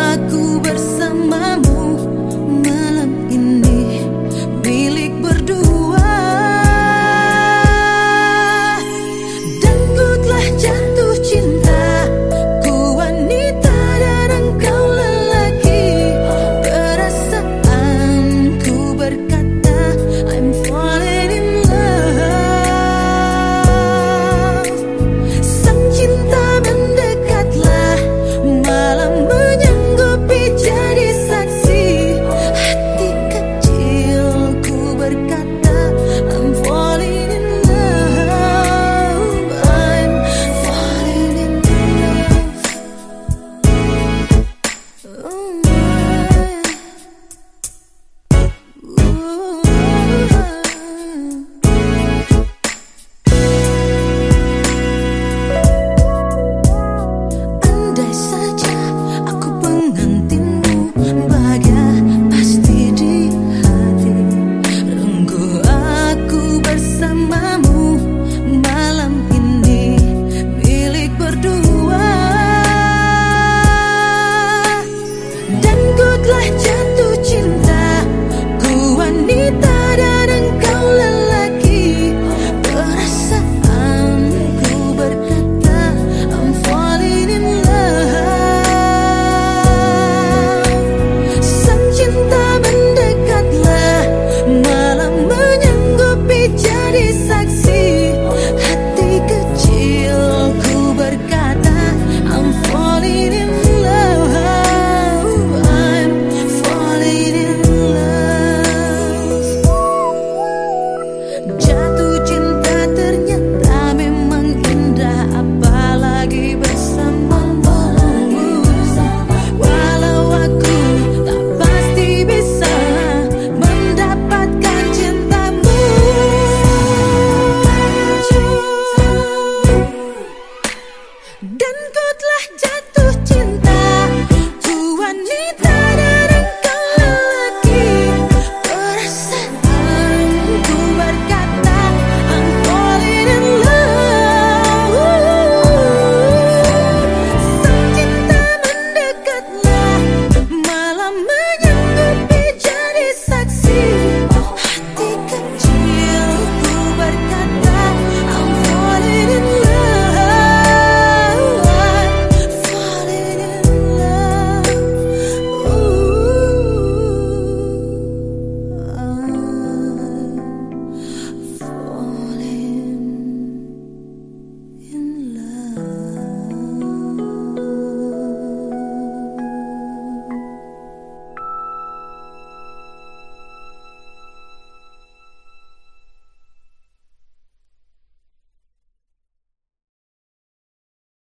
aku bersamamu. Ooh.